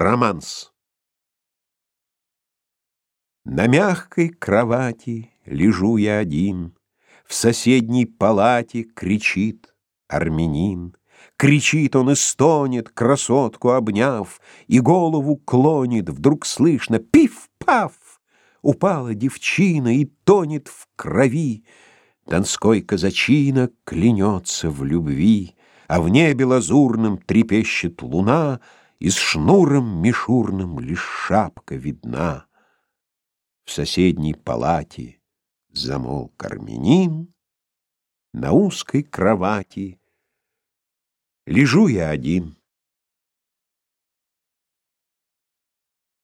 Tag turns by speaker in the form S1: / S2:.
S1: Романс. На мягкой кровати лежу я один, В соседней палате кричит армянин. Кричит он и стонет, красотку обняв, И голову клонит, вдруг слышно пиф-паф! Упала девчина и тонет в крови. Донской казачина клянется в любви, А в небе лазурном трепещет луна, И с шнуром мишурным лишь шапка видна. В соседней палате замолк армянин, На узкой кровати Лежу я один.